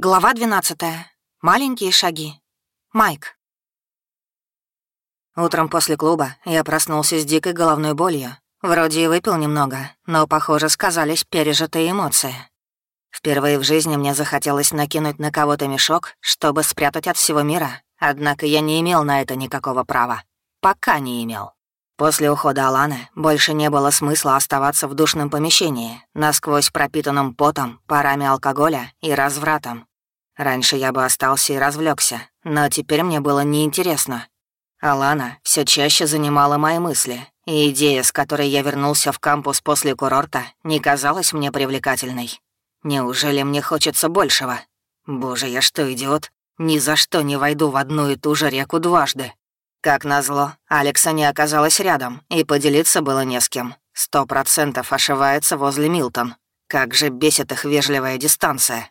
Глава 12. Маленькие шаги. Майк. Утром после клуба я проснулся с дикой головной болью. Вроде и выпил немного, но, похоже, сказались пережитые эмоции. Впервые в жизни мне захотелось накинуть на кого-то мешок, чтобы спрятать от всего мира, однако я не имел на это никакого права. Пока не имел. После ухода Аланы больше не было смысла оставаться в душном помещении, насквозь пропитанном потом, парами алкоголя и развратом. Раньше я бы остался и развлекся, но теперь мне было неинтересно. Алана все чаще занимала мои мысли, и идея, с которой я вернулся в кампус после курорта, не казалась мне привлекательной. Неужели мне хочется большего? Боже, я что, идиот? Ни за что не войду в одну и ту же реку дважды. Как назло, Алекса не оказалась рядом, и поделиться было не с кем. Сто процентов ошивается возле Милтон. Как же бесит их вежливая дистанция.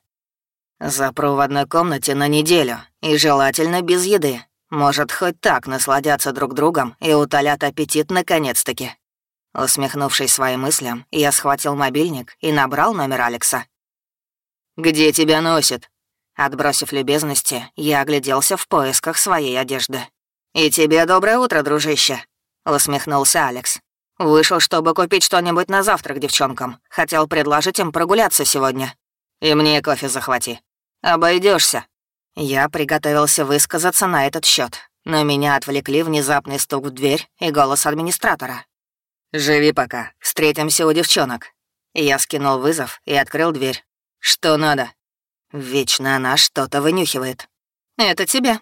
Запру в одной комнате на неделю, и желательно без еды. Может, хоть так насладятся друг другом и утолят аппетит наконец-таки. Усмехнувшись своим мыслям, я схватил мобильник и набрал номер Алекса. «Где тебя носит?» Отбросив любезности, я огляделся в поисках своей одежды. «И тебе доброе утро, дружище», — усмехнулся Алекс. «Вышел, чтобы купить что-нибудь на завтрак девчонкам. Хотел предложить им прогуляться сегодня. И мне кофе захвати. Обойдешься. Я приготовился высказаться на этот счет, но меня отвлекли внезапный стук в дверь и голос администратора. «Живи пока, встретимся у девчонок». Я скинул вызов и открыл дверь. «Что надо?» Вечно она что-то вынюхивает. «Это тебе».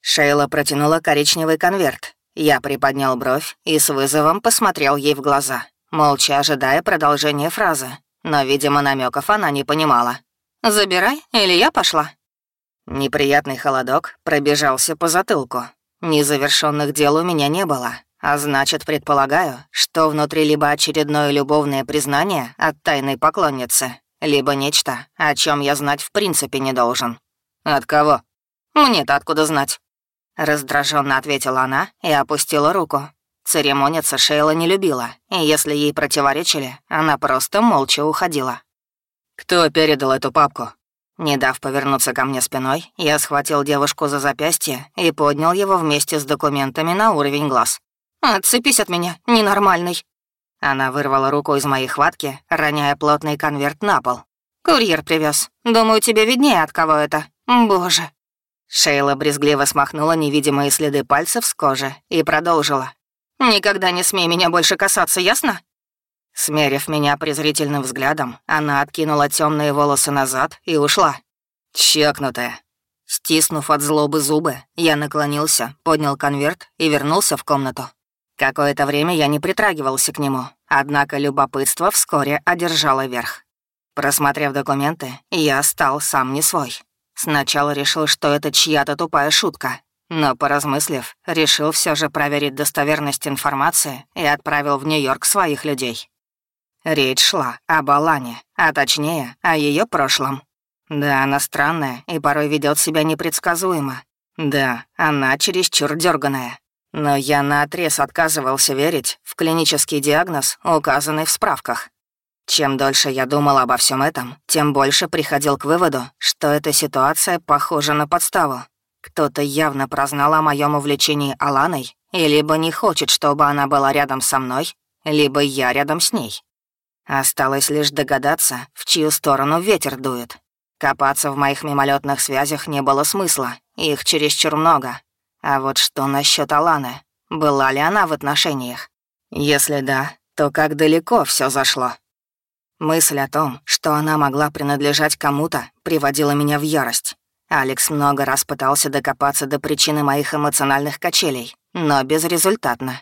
Шейла протянула коричневый конверт. Я приподнял бровь и с вызовом посмотрел ей в глаза, молча ожидая продолжения фразы. Но, видимо, намеков она не понимала. Забирай, или я пошла». Неприятный холодок пробежался по затылку. Незавершенных дел у меня не было, а значит, предполагаю, что внутри либо очередное любовное признание от тайной поклонницы, либо нечто, о чем я знать в принципе не должен. «От кого?» «Мне-то откуда знать?» Раздраженно ответила она и опустила руку. Церемониться Шейла не любила, и если ей противоречили, она просто молча уходила. «Кто передал эту папку?» Не дав повернуться ко мне спиной, я схватил девушку за запястье и поднял его вместе с документами на уровень глаз. «Отцепись от меня, ненормальный!» Она вырвала руку из моей хватки, роняя плотный конверт на пол. «Курьер привез. Думаю, тебе виднее, от кого это. Боже!» Шейла брезгливо смахнула невидимые следы пальцев с кожи и продолжила. «Никогда не смей меня больше касаться, ясно?» Смерив меня презрительным взглядом, она откинула темные волосы назад и ушла. Чекнутая. Стиснув от злобы зубы, я наклонился, поднял конверт и вернулся в комнату. Какое-то время я не притрагивался к нему, однако любопытство вскоре одержало верх. Просмотрев документы, я стал сам не свой. Сначала решил, что это чья-то тупая шутка, но, поразмыслив, решил все же проверить достоверность информации и отправил в Нью-Йорк своих людей. Речь шла об Алане, а точнее, о ее прошлом. Да, она странная и порой ведет себя непредсказуемо. Да, она чересчур дерганая. Но я наотрез отказывался верить в клинический диагноз, указанный в справках. Чем дольше я думал обо всем этом, тем больше приходил к выводу, что эта ситуация похожа на подставу. Кто-то явно прознал о моем увлечении Аланой и либо не хочет, чтобы она была рядом со мной, либо я рядом с ней. Осталось лишь догадаться, в чью сторону ветер дует. Копаться в моих мимолетных связях не было смысла, их чересчур много. А вот что насчет Аланы? Была ли она в отношениях? Если да, то как далеко все зашло? Мысль о том, что она могла принадлежать кому-то, приводила меня в ярость. Алекс много раз пытался докопаться до причины моих эмоциональных качелей, но безрезультатно.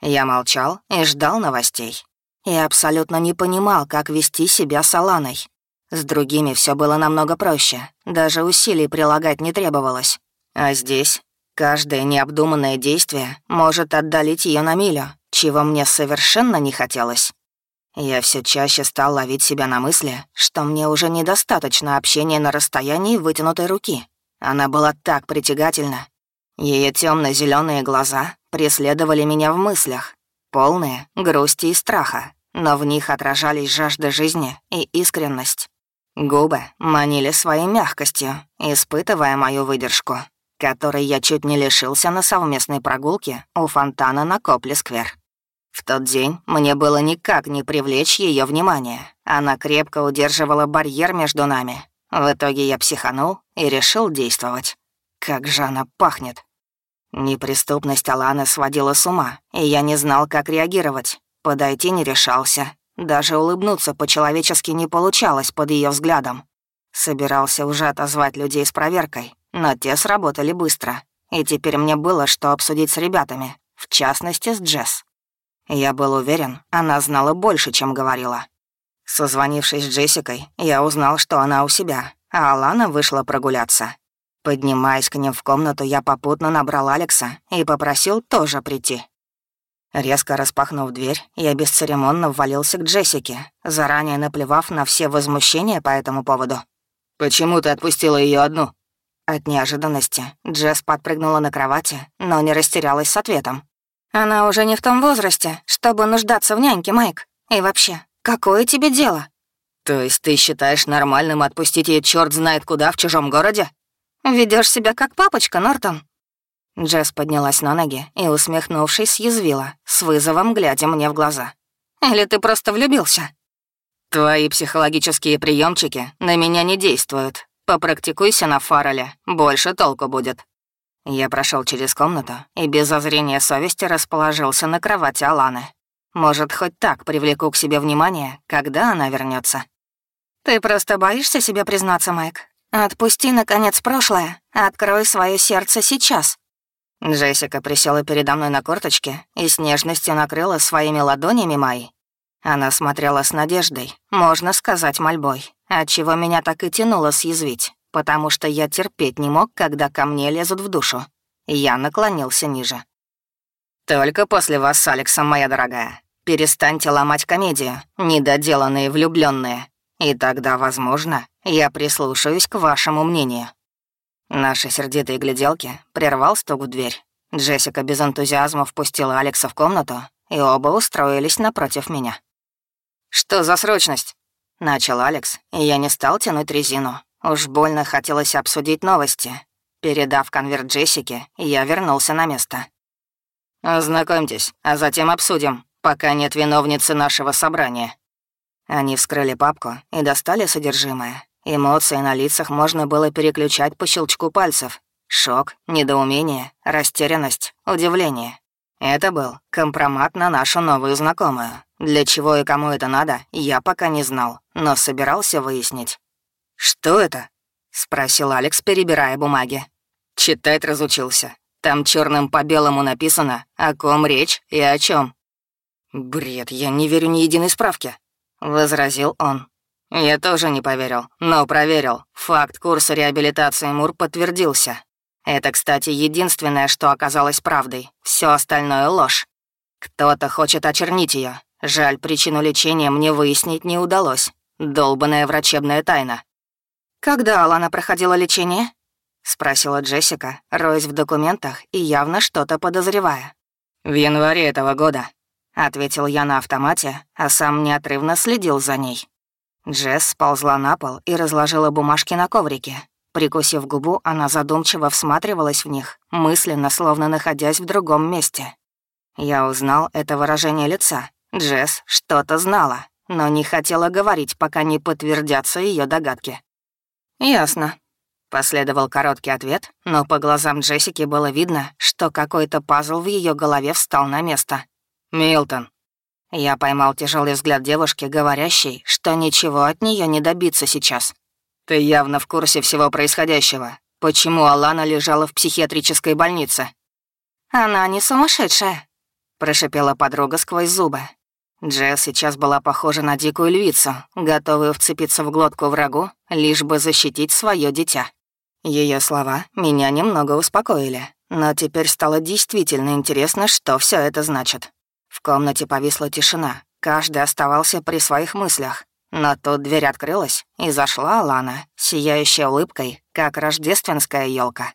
Я молчал и ждал новостей и абсолютно не понимал, как вести себя с Аланой. С другими все было намного проще, даже усилий прилагать не требовалось. А здесь каждое необдуманное действие может отдалить ее на милю, чего мне совершенно не хотелось. Я все чаще стал ловить себя на мысли, что мне уже недостаточно общения на расстоянии вытянутой руки. Она была так притягательна. Ее темно зеленые глаза преследовали меня в мыслях, полные грусти и страха, но в них отражались жажда жизни и искренность. Губы манили своей мягкостью, испытывая мою выдержку, которой я чуть не лишился на совместной прогулке у фонтана на Копли-сквер. В тот день мне было никак не привлечь ее внимание. Она крепко удерживала барьер между нами. В итоге я психанул и решил действовать. Как же она пахнет. Неприступность Аланы сводила с ума, и я не знал, как реагировать. Подойти не решался. Даже улыбнуться по-человечески не получалось под ее взглядом. Собирался уже отозвать людей с проверкой, но те сработали быстро. И теперь мне было что обсудить с ребятами, в частности, с Джесс. Я был уверен, она знала больше, чем говорила. Созвонившись с Джессикой, я узнал, что она у себя, а Алана вышла прогуляться. Поднимаясь к ним в комнату, я попутно набрал Алекса и попросил тоже прийти. Резко распахнув дверь, я бесцеремонно ввалился к Джессике, заранее наплевав на все возмущения по этому поводу. «Почему ты отпустила ее одну?» От неожиданности Джесс подпрыгнула на кровати, но не растерялась с ответом. «Она уже не в том возрасте, чтобы нуждаться в няньке, Майк. И вообще, какое тебе дело?» «То есть ты считаешь нормальным отпустить ее черт знает куда в чужом городе?» Ведешь себя как папочка, Нортон». Джесс поднялась на ноги и, усмехнувшись, съязвила, с вызовом глядя мне в глаза. «Или ты просто влюбился?» «Твои психологические приемчики на меня не действуют. Попрактикуйся на Фарреле, больше толку будет». Я прошел через комнату и без зазрения совести расположился на кровати Аланы. Может, хоть так привлеку к себе внимание, когда она вернется. «Ты просто боишься себе признаться, Майк? «Отпусти, наконец, прошлое. Открой свое сердце сейчас». Джессика присела передо мной на корточке и с нежностью накрыла своими ладонями мои. Она смотрела с надеждой, можно сказать, мольбой, отчего меня так и тянуло съязвить, потому что я терпеть не мог, когда ко мне лезут в душу. Я наклонился ниже. «Только после вас с Алексом, моя дорогая. Перестаньте ломать комедию, недоделанные влюбленные. И тогда, возможно, я прислушаюсь к вашему мнению». Наши сердитые гляделки прервал стук в дверь. Джессика без энтузиазма впустила Алекса в комнату, и оба устроились напротив меня. «Что за срочность?» — начал Алекс, и я не стал тянуть резину. Уж больно хотелось обсудить новости. Передав конверт Джессике, я вернулся на место. «Ознакомьтесь, а затем обсудим, пока нет виновницы нашего собрания». Они вскрыли папку и достали содержимое. Эмоции на лицах можно было переключать по щелчку пальцев. Шок, недоумение, растерянность, удивление. Это был компромат на нашу новую знакомую. Для чего и кому это надо, я пока не знал, но собирался выяснить. «Что это?» — спросил Алекс, перебирая бумаги. Читать разучился. Там черным по белому написано, о ком речь и о чем. «Бред, я не верю ни единой справке возразил он. Я тоже не поверил, но проверил. Факт курса реабилитации Мур подтвердился. Это, кстати, единственное, что оказалось правдой. Все остальное — ложь. Кто-то хочет очернить ее. Жаль, причину лечения мне выяснить не удалось. Долбанная врачебная тайна. «Когда Алана проходила лечение?» — спросила Джессика, роясь в документах и явно что-то подозревая. «В январе этого года», — ответил я на автомате, а сам неотрывно следил за ней. Джесс сползла на пол и разложила бумажки на коврике. Прикусив губу, она задумчиво всматривалась в них, мысленно, словно находясь в другом месте. Я узнал это выражение лица. Джесс что-то знала, но не хотела говорить, пока не подтвердятся ее догадки. «Ясно», — последовал короткий ответ, но по глазам Джессики было видно, что какой-то пазл в ее голове встал на место. «Милтон». Я поймал тяжелый взгляд девушки, говорящей, что ничего от нее не добиться сейчас. «Ты явно в курсе всего происходящего. Почему Алана лежала в психиатрической больнице?» «Она не сумасшедшая», — прошипела подруга сквозь зубы. Джесс сейчас была похожа на дикую львицу, готовую вцепиться в глотку врагу, лишь бы защитить свое дитя. Ее слова меня немного успокоили, но теперь стало действительно интересно, что все это значит. В комнате повисла тишина, каждый оставался при своих мыслях. Но тут дверь открылась, и зашла Алана, сияющая улыбкой, как рождественская елка.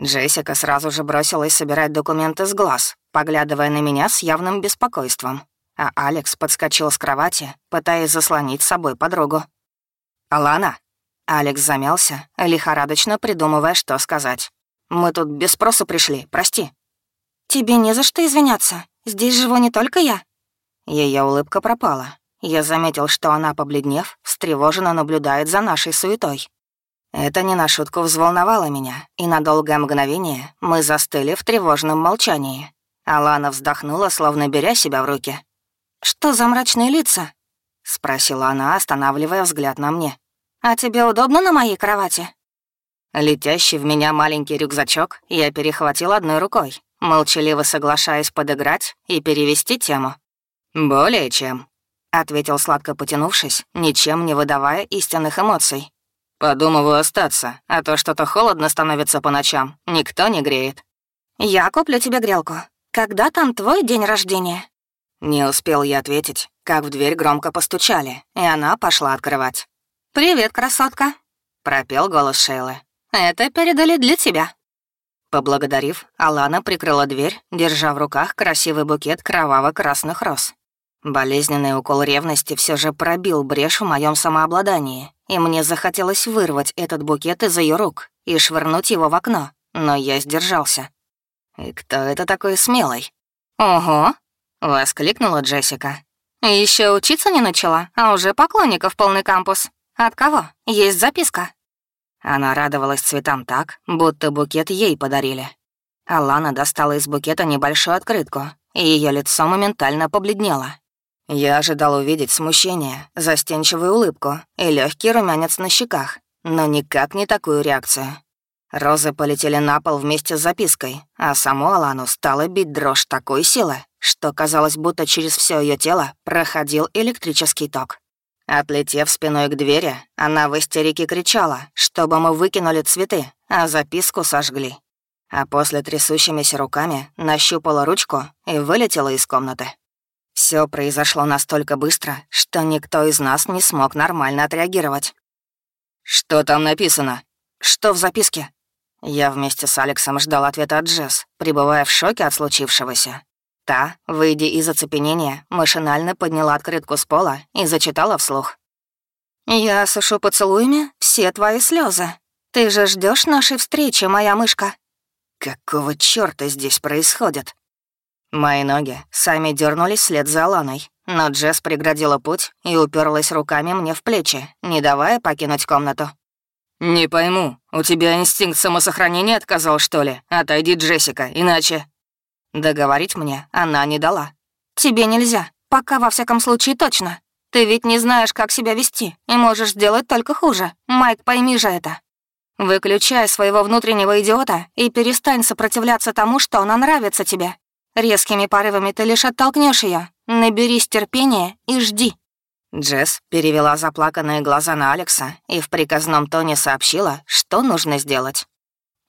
Джессика сразу же бросилась собирать документы с глаз, поглядывая на меня с явным беспокойством. А Алекс подскочил с кровати, пытаясь заслонить с собой подругу. «Алана?» Алекс замялся, лихорадочно придумывая, что сказать. «Мы тут без спроса пришли, прости». «Тебе не за что извиняться. Здесь живу не только я». Ее улыбка пропала. Я заметил, что она, побледнев, встревоженно наблюдает за нашей суетой. Это не на шутку взволновало меня, и на долгое мгновение мы застыли в тревожном молчании. Алана вздохнула, словно беря себя в руки. «Что за мрачные лица?» — спросила она, останавливая взгляд на мне. «А тебе удобно на моей кровати?» Летящий в меня маленький рюкзачок я перехватил одной рукой, молчаливо соглашаясь подыграть и перевести тему. «Более чем», — ответил сладко потянувшись, ничем не выдавая истинных эмоций. «Подумываю остаться, а то что-то холодно становится по ночам, никто не греет». «Я куплю тебе грелку. Когда там твой день рождения?» Не успел я ответить, как в дверь громко постучали, и она пошла открывать. «Привет, красотка», — пропел голос Шейлы. «Это передали для тебя». Поблагодарив, Алана прикрыла дверь, держа в руках красивый букет кроваво-красных роз. Болезненный укол ревности все же пробил брешь в моем самообладании, и мне захотелось вырвать этот букет из ее рук и швырнуть его в окно, но я сдержался. «И кто это такой смелый?» «Ого!» — воскликнула Джессика. Еще учиться не начала, а уже поклонников полный кампус. От кого? Есть записка». Она радовалась цветам так, будто букет ей подарили. Алана достала из букета небольшую открытку, и ее лицо моментально побледнело. Я ожидал увидеть смущение, застенчивую улыбку и легкий румянец на щеках, но никак не такую реакцию. Розы полетели на пол вместе с запиской, а саму Алану стала бить дрожь такой силы, что казалось, будто через все ее тело проходил электрический ток. Отлетев спиной к двери, она в истерике кричала, чтобы мы выкинули цветы, а записку сожгли. А после трясущимися руками нащупала ручку и вылетела из комнаты. Все произошло настолько быстро, что никто из нас не смог нормально отреагировать. «Что там написано? Что в записке?» Я вместе с Алексом ждал ответа от Джесс, пребывая в шоке от случившегося. Та, выйдя из оцепенения, машинально подняла открытку с пола и зачитала вслух. «Я сушу поцелуями все твои слезы. Ты же ждешь нашей встречи, моя мышка». «Какого чёрта здесь происходит?» Мои ноги сами дернулись вслед за Аланой, но Джесс преградила путь и уперлась руками мне в плечи, не давая покинуть комнату. «Не пойму, у тебя инстинкт самосохранения отказал, что ли? Отойди, Джессика, иначе...» Договорить мне она не дала. «Тебе нельзя, пока во всяком случае точно. Ты ведь не знаешь, как себя вести, и можешь сделать только хуже. Майк, пойми же это. Выключай своего внутреннего идиота и перестань сопротивляться тому, что она нравится тебе. Резкими порывами ты лишь оттолкнешь ее. Наберись терпения и жди». Джесс перевела заплаканные глаза на Алекса и в приказном тоне сообщила, что нужно сделать.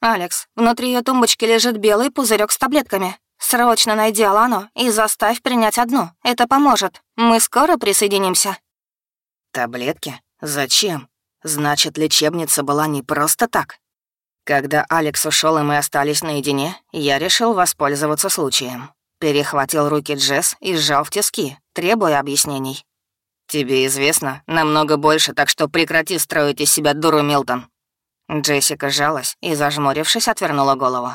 «Алекс, внутри ее тумбочки лежит белый пузырек с таблетками. Срочно найди Алану и заставь принять одну. Это поможет. Мы скоро присоединимся». «Таблетки? Зачем? Значит, лечебница была не просто так. Когда Алекс ушел и мы остались наедине, я решил воспользоваться случаем. Перехватил руки Джесс и сжал в тиски, требуя объяснений. «Тебе известно намного больше, так что прекрати строить из себя дуру, Милтон». Джессика сжалась и, зажмурившись, отвернула голову.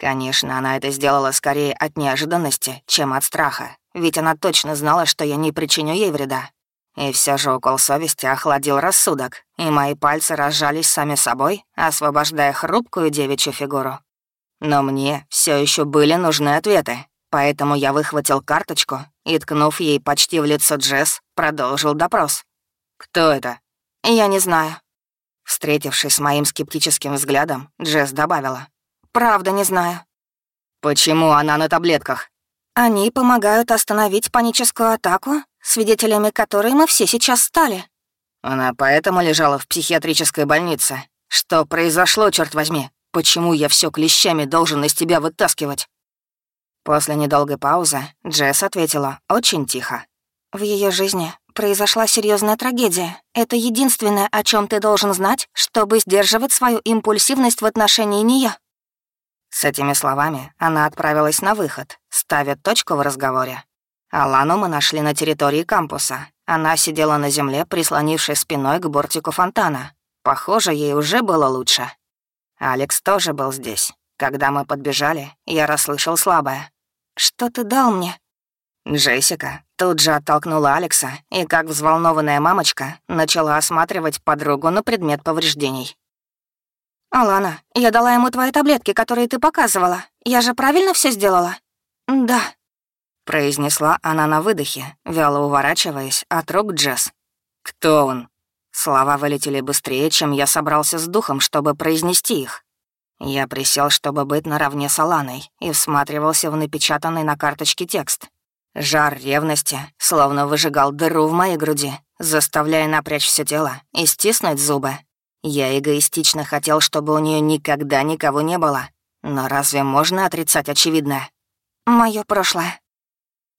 Конечно, она это сделала скорее от неожиданности, чем от страха, ведь она точно знала, что я не причиню ей вреда. И все же укол совести охладил рассудок, и мои пальцы разжались сами собой, освобождая хрупкую девичью фигуру. Но мне все еще были нужны ответы, поэтому я выхватил карточку и, ткнув ей почти в лицо Джесс, продолжил допрос. «Кто это?» «Я не знаю». Встретившись с моим скептическим взглядом, Джесс добавила. «Правда не знаю». «Почему она на таблетках?» «Они помогают остановить паническую атаку свидетелями которой мы все сейчас стали». «Она поэтому лежала в психиатрической больнице. Что произошло, черт возьми? Почему я все клещами должен из тебя вытаскивать?» После недолгой паузы Джесс ответила очень тихо. «В ее жизни произошла серьезная трагедия. Это единственное, о чем ты должен знать, чтобы сдерживать свою импульсивность в отношении нее. С этими словами она отправилась на выход, ставя точку в разговоре. Алану мы нашли на территории кампуса, Она сидела на земле, прислонившись спиной к бортику фонтана. Похоже, ей уже было лучше. Алекс тоже был здесь. Когда мы подбежали, я расслышал слабое. «Что ты дал мне?» Джессика тут же оттолкнула Алекса и, как взволнованная мамочка, начала осматривать подругу на предмет повреждений. «Алана, я дала ему твои таблетки, которые ты показывала. Я же правильно все сделала?» «Да», — произнесла она на выдохе, вяло уворачиваясь от рук Джесс. «Кто он?» Слова вылетели быстрее, чем я собрался с духом, чтобы произнести их. Я присел, чтобы быть наравне с Аланой, и всматривался в напечатанный на карточке текст. Жар ревности словно выжигал дыру в моей груди, заставляя напрячь все тело и стиснуть зубы. Я эгоистично хотел, чтобы у нее никогда никого не было. Но разве можно отрицать очевидное? Мое прошлое.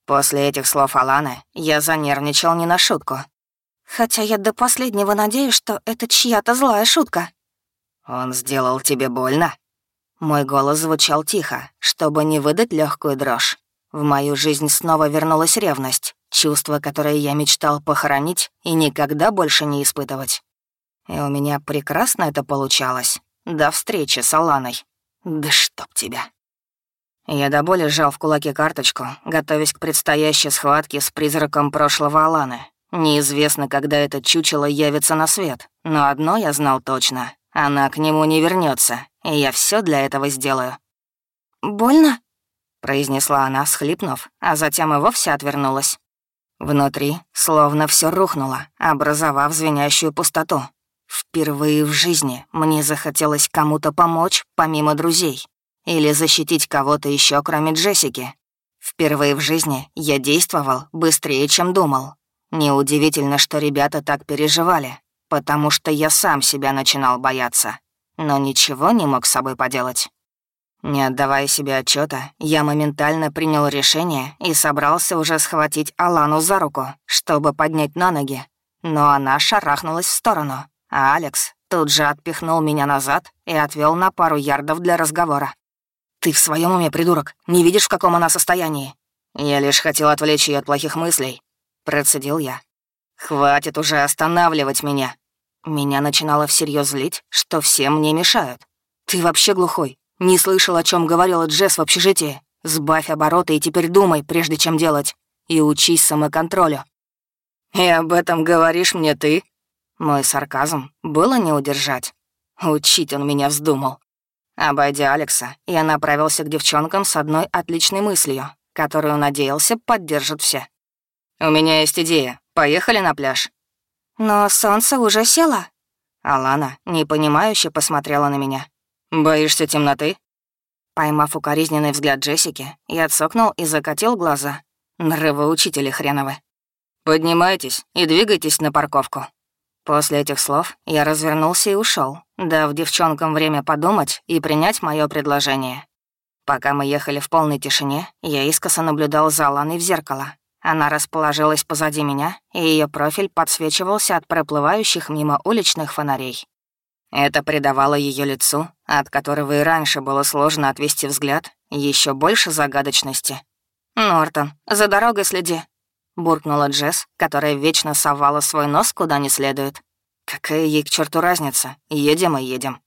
После этих слов Аланы я занервничал не на шутку. Хотя я до последнего надеюсь, что это чья-то злая шутка. «Он сделал тебе больно?» Мой голос звучал тихо, чтобы не выдать легкую дрожь. В мою жизнь снова вернулась ревность, чувство, которое я мечтал похоронить и никогда больше не испытывать. И у меня прекрасно это получалось. До встречи с Аланой. Да чтоб тебя. Я до боли сжал в кулаке карточку, готовясь к предстоящей схватке с призраком прошлого Аланы. Неизвестно, когда это чучело явится на свет, но одно я знал точно. Она к нему не вернется, и я все для этого сделаю. «Больно?» произнесла она, схлипнув, а затем и вовсе отвернулась. Внутри словно все рухнуло, образовав звенящую пустоту. Впервые в жизни мне захотелось кому-то помочь, помимо друзей, или защитить кого-то еще, кроме Джессики. Впервые в жизни я действовал быстрее, чем думал. Неудивительно, что ребята так переживали, потому что я сам себя начинал бояться, но ничего не мог с собой поделать. Не отдавая себе отчета, я моментально принял решение и собрался уже схватить Алану за руку, чтобы поднять на ноги. Но она шарахнулась в сторону, а Алекс тут же отпихнул меня назад и отвел на пару ярдов для разговора. «Ты в своем уме, придурок? Не видишь, в каком она состоянии?» «Я лишь хотел отвлечь ее от плохих мыслей», — процедил я. «Хватит уже останавливать меня». Меня начинало всерьез злить, что все мне мешают. «Ты вообще глухой? Не слышал, о чем говорила Джесс в общежитии. Сбавь обороты и теперь думай, прежде чем делать. И учись самоконтролю. И об этом говоришь мне ты? Мой сарказм было не удержать. Учить он меня вздумал. Обойдя Алекса, я направился к девчонкам с одной отличной мыслью, которую, надеялся, поддержат все. «У меня есть идея. Поехали на пляж». «Но солнце уже село». Алана, непонимающе, посмотрела на меня. «Боишься темноты?» Поймав укоризненный взгляд Джессики, я отсокнул и закатил глаза. Нравоучители хреновы. «Поднимайтесь и двигайтесь на парковку». После этих слов я развернулся и ушел, дав девчонкам время подумать и принять мое предложение. Пока мы ехали в полной тишине, я искоса наблюдал за Ланой в зеркало. Она расположилась позади меня, и ее профиль подсвечивался от проплывающих мимо уличных фонарей. Это придавало ее лицу, от которого и раньше было сложно отвести взгляд, еще больше загадочности. «Нортон, за дорогой следи», — буркнула Джесс, которая вечно совала свой нос куда не следует. «Какая ей к черту разница? Едем и едем».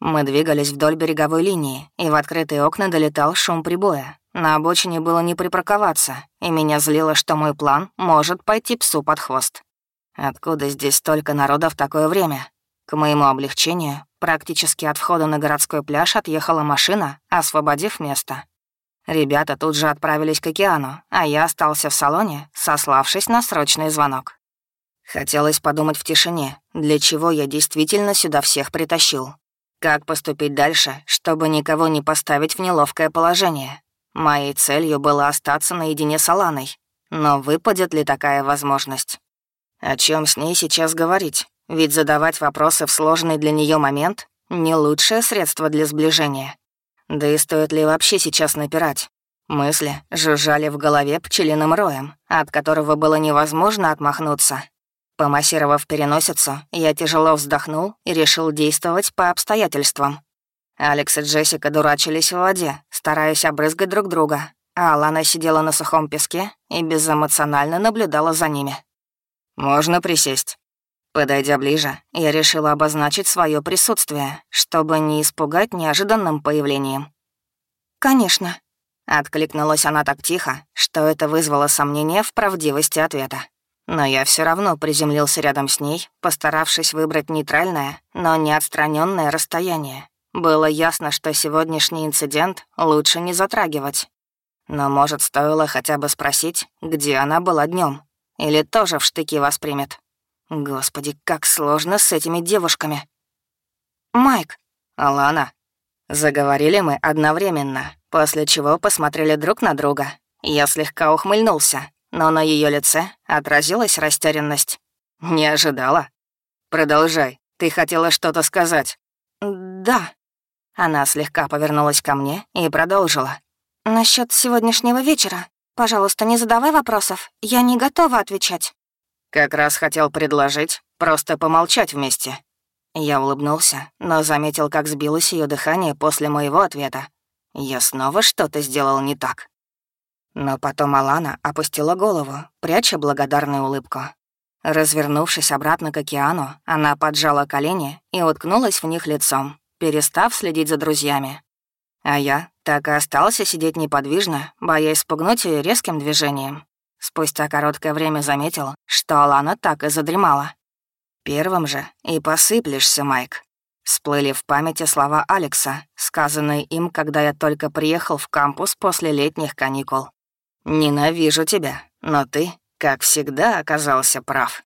Мы двигались вдоль береговой линии, и в открытые окна долетал шум прибоя. На обочине было не припарковаться, и меня злило, что мой план может пойти псу под хвост. Откуда здесь столько народа в такое время? К моему облегчению, практически от входа на городской пляж отъехала машина, освободив место. Ребята тут же отправились к океану, а я остался в салоне, сославшись на срочный звонок. Хотелось подумать в тишине, для чего я действительно сюда всех притащил. Как поступить дальше, чтобы никого не поставить в неловкое положение? Моей целью было остаться наедине с Аланой. Но выпадет ли такая возможность? О чем с ней сейчас говорить? Ведь задавать вопросы в сложный для нее момент — не лучшее средство для сближения. Да и стоит ли вообще сейчас напирать? Мысли жужжали в голове пчелиным роем, от которого было невозможно отмахнуться. Помассировав переносицу, я тяжело вздохнул и решил действовать по обстоятельствам. Алекс и Джессика дурачились в воде, стараясь обрызгать друг друга, а Алана сидела на сухом песке и безэмоционально наблюдала за ними. «Можно присесть?» Подойдя ближе, я решила обозначить свое присутствие, чтобы не испугать неожиданным появлением. «Конечно», — откликнулась она так тихо, что это вызвало сомнение в правдивости ответа. Но я все равно приземлился рядом с ней, постаравшись выбрать нейтральное, но не отстраненное расстояние. Было ясно, что сегодняшний инцидент лучше не затрагивать. Но, может, стоило хотя бы спросить, где она была днем, Или тоже в штыки воспримет. Господи, как сложно с этими девушками. «Майк». «Алана». Заговорили мы одновременно, после чего посмотрели друг на друга. Я слегка ухмыльнулся, но на ее лице отразилась растерянность. «Не ожидала?» «Продолжай. Ты хотела что-то сказать?» «Да». Она слегка повернулась ко мне и продолжила. Насчет сегодняшнего вечера. Пожалуйста, не задавай вопросов. Я не готова отвечать». «Как раз хотел предложить просто помолчать вместе». Я улыбнулся, но заметил, как сбилось ее дыхание после моего ответа. Я снова что-то сделал не так. Но потом Алана опустила голову, пряча благодарную улыбку. Развернувшись обратно к океану, она поджала колени и уткнулась в них лицом, перестав следить за друзьями. А я так и остался сидеть неподвижно, боясь спугнуть ее резким движением. Спустя короткое время заметил, что Алана так и задремала. Первым же и посыплешься, Майк. Всплыли в памяти слова Алекса, сказанные им, когда я только приехал в кампус после летних каникул. «Ненавижу тебя, но ты, как всегда, оказался прав».